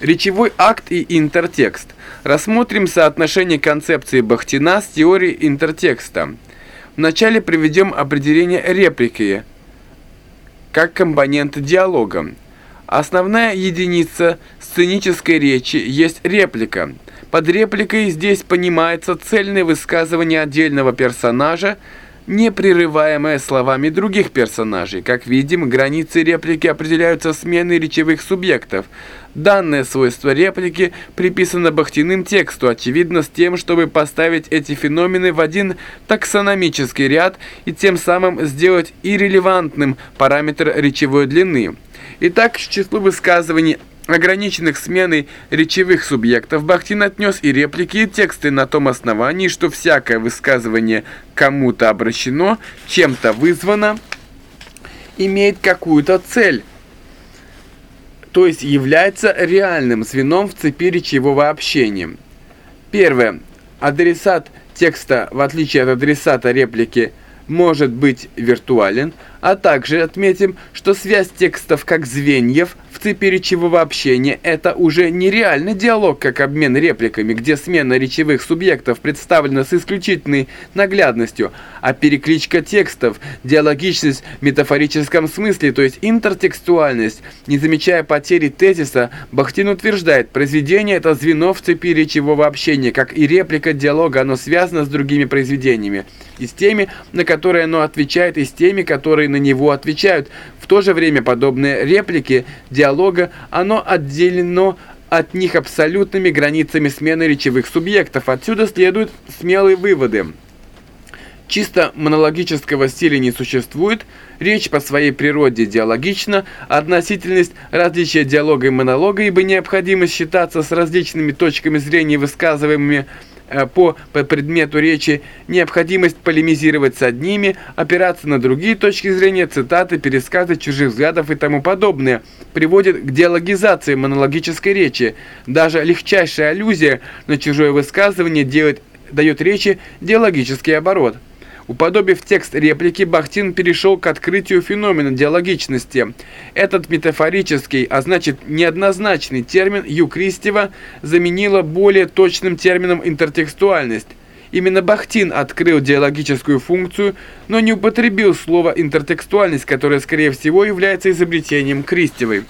Речевой акт и интертекст. Рассмотрим соотношение концепции Бахтина с теорией интертекста. Вначале приведем определение реплики как компонента диалога. Основная единица сценической речи есть реплика. Под репликой здесь понимается цельное высказывание отдельного персонажа, не прерываемое словами других персонажей. Как видим, границы реплики определяются сменой речевых субъектов. Данное свойство реплики приписано Бахтиным тексту, очевидно, с тем, чтобы поставить эти феномены в один таксономический ряд и тем самым сделать иррелевантным параметр речевой длины. Итак, к числу высказываний ограниченных сменой речевых субъектов, Бахтин отнес и реплики, и тексты на том основании, что всякое высказывание кому-то обращено, чем-то вызвано, имеет какую-то цель, то есть является реальным звеном в цепи речевого общения. Первое. Адресат текста, в отличие от адресата реплики, может быть виртуален, а также отметим, что связь текстов как звеньев в цепи речевого общения – это уже не реальный диалог, как обмен репликами, где смена речевых субъектов представлена с исключительной наглядностью, а перекличка текстов, диалогичность в метафорическом смысле, то есть интертекстуальность. Не замечая потери тезиса, Бахтин утверждает, произведение – это звено в цепи речевого общения, как и реплика диалога, оно связано с другими произведениями, и с теми, на которые оно отвечает, и с теми, которые которые на него отвечают. В то же время подобные реплики диалога, оно отделено от них абсолютными границами смены речевых субъектов. Отсюда следуют смелые выводы. Чисто монологического стиля не существует, речь по своей природе диалогична, относительность различия диалога и монолога, ибо необходимо считаться с различными точками зрения, высказываемыми по предмету речи, необходимость полемизировать с одними, опираться на другие точки зрения, цитаты, пересказы чужих взглядов и тому подобное, приводит к диалогизации монологической речи. Даже легчайшая аллюзия на чужое высказывание делает, дает речи диалогический оборот. Уподобив текст реплики, Бахтин перешел к открытию феномена диалогичности. Этот метафорический, а значит неоднозначный термин Юкристева заменила более точным термином интертекстуальность. Именно Бахтин открыл диалогическую функцию, но не употребил слово интертекстуальность, которое, скорее всего, является изобретением Кристевой.